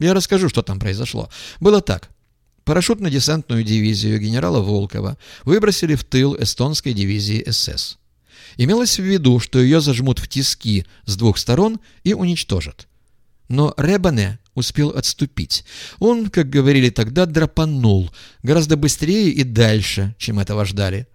Я расскажу, что там произошло. Было так. Парашютно-десантную дивизию генерала Волкова выбросили в тыл эстонской дивизии СС. Имелось в виду, что ее зажмут в тиски с двух сторон и уничтожат. Но Ребане успел отступить. Он, как говорили тогда, драпанул гораздо быстрее и дальше, чем этого ждали.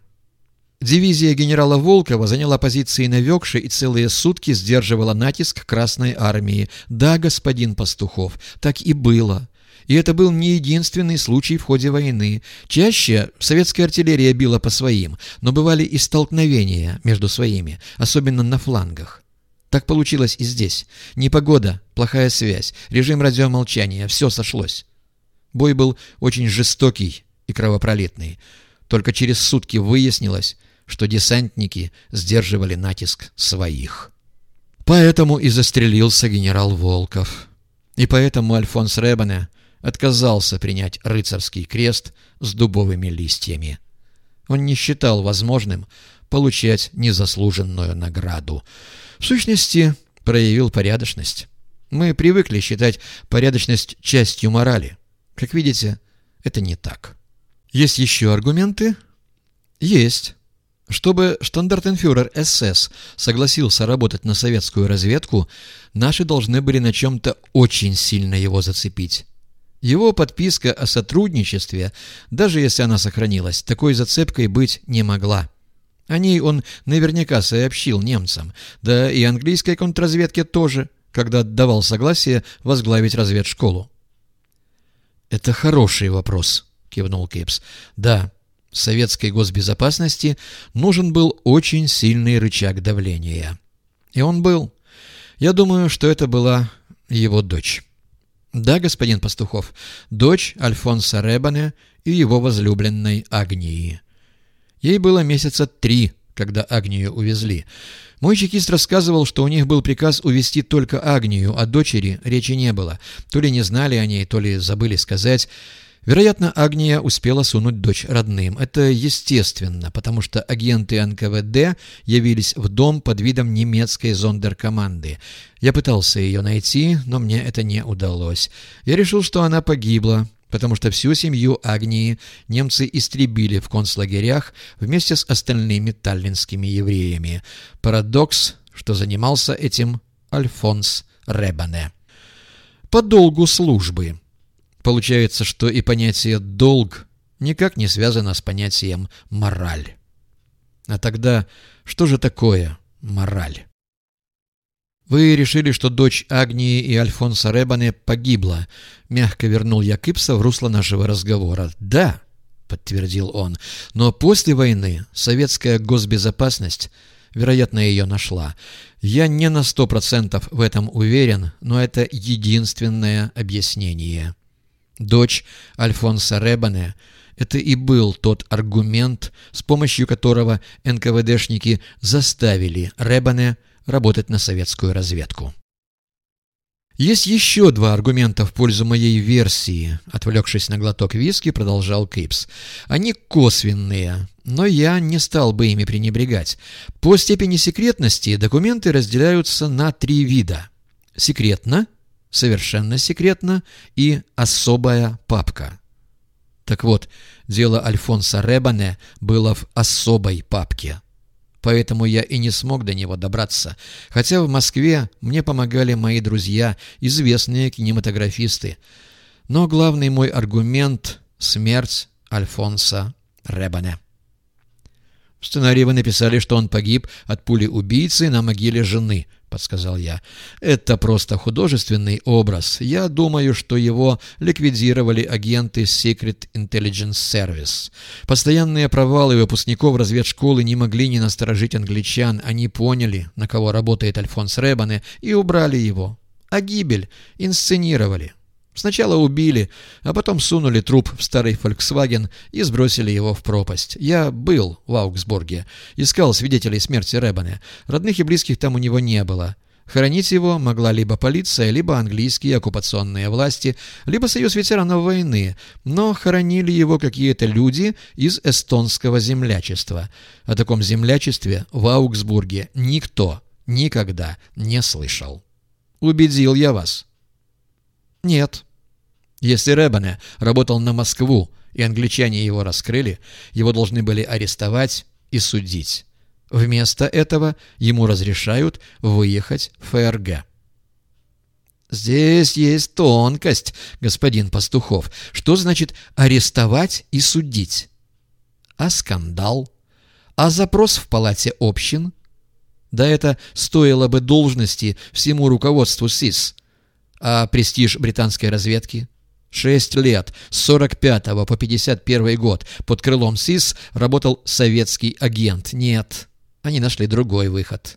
Дивизия генерала Волкова заняла позиции на Векше и целые сутки сдерживала натиск Красной Армии. Да, господин Пастухов, так и было. И это был не единственный случай в ходе войны. Чаще советская артиллерия била по своим, но бывали и столкновения между своими, особенно на флангах. Так получилось и здесь. Непогода, плохая связь, режим радиомолчания, все сошлось. Бой был очень жестокий и кровопролитный. Только через сутки выяснилось, что десантники сдерживали натиск своих. Поэтому и застрелился генерал Волков. И поэтому Альфонс Ребане отказался принять рыцарский крест с дубовыми листьями. Он не считал возможным получать незаслуженную награду. В сущности, проявил порядочность. Мы привыкли считать порядочность частью морали. Как видите, это не так. Есть еще аргументы? Есть. Чтобы штандартенфюрер СС согласился работать на советскую разведку, наши должны были на чем-то очень сильно его зацепить. Его подписка о сотрудничестве, даже если она сохранилась, такой зацепкой быть не могла. О ней он наверняка сообщил немцам, да и английской контрразведке тоже, когда отдавал согласие возглавить разведшколу. «Это хороший вопрос», — кивнул Кейпс. «Да, советской госбезопасности нужен был очень сильный рычаг давления. И он был. Я думаю, что это была его дочь». «Да, господин Пастухов, дочь Альфонса Ребане и его возлюбленной Агнии. Ей было месяца три, когда Агнию увезли. Мой чекист рассказывал, что у них был приказ увезти только Агнию, а дочери речи не было. То ли не знали о ней, то ли забыли сказать». Вероятно, Агния успела сунуть дочь родным. Это естественно, потому что агенты НКВД явились в дом под видом немецкой зондеркоманды. Я пытался ее найти, но мне это не удалось. Я решил, что она погибла, потому что всю семью Агнии немцы истребили в концлагерях вместе с остальными таллинскими евреями. Парадокс, что занимался этим Альфонс Ребане. По долгу службы. Получается, что и понятие «долг» никак не связано с понятием «мораль». А тогда что же такое мораль? «Вы решили, что дочь Агнии и Альфонса Ребане погибла», — мягко вернул я Кипса в русло нашего разговора. «Да», — подтвердил он, — «но после войны советская госбезопасность, вероятно, ее нашла. Я не на сто процентов в этом уверен, но это единственное объяснение». Дочь Альфонса Ребане – это и был тот аргумент, с помощью которого НКВДшники заставили Ребане работать на советскую разведку. «Есть еще два аргумента в пользу моей версии», — отвлекшись на глоток виски, продолжал Кейпс. «Они косвенные, но я не стал бы ими пренебрегать. По степени секретности документы разделяются на три вида. Секретно — совершенно секретно и особая папка. Так вот, дело Альфонса Ребане было в особой папке. Поэтому я и не смог до него добраться, хотя в Москве мне помогали мои друзья, известные кинематографисты. Но главный мой аргумент — смерть Альфонса Ребане. В сценарии вы написали, что он погиб от пули убийцы на могиле жены —— подсказал я. «Это просто художественный образ. Я думаю, что его ликвидировали агенты Secret Intelligence Service. Постоянные провалы выпускников разведшколы не могли не насторожить англичан. Они поняли, на кого работает Альфонс Ребане, и убрали его. А гибель инсценировали». Сначала убили, а потом сунули труп в старый «Фольксваген» и сбросили его в пропасть. Я был в Аугсбурге, искал свидетелей смерти Рэббана. Родных и близких там у него не было. Хоронить его могла либо полиция, либо английские оккупационные власти, либо союз ветеранов войны, но хоронили его какие-то люди из эстонского землячества. О таком землячестве в Аугсбурге никто никогда не слышал. Убедил я вас. «Нет», Если Ребане работал на Москву, и англичане его раскрыли, его должны были арестовать и судить. Вместо этого ему разрешают выехать в ФРГ. Здесь есть тонкость, господин Пастухов. Что значит арестовать и судить? А скандал? А запрос в палате общин? Да это стоило бы должности всему руководству СИС. А престиж британской разведки? Шесть лет, с 45 по 51 год, под крылом СИС работал советский агент. Нет, они нашли другой выход.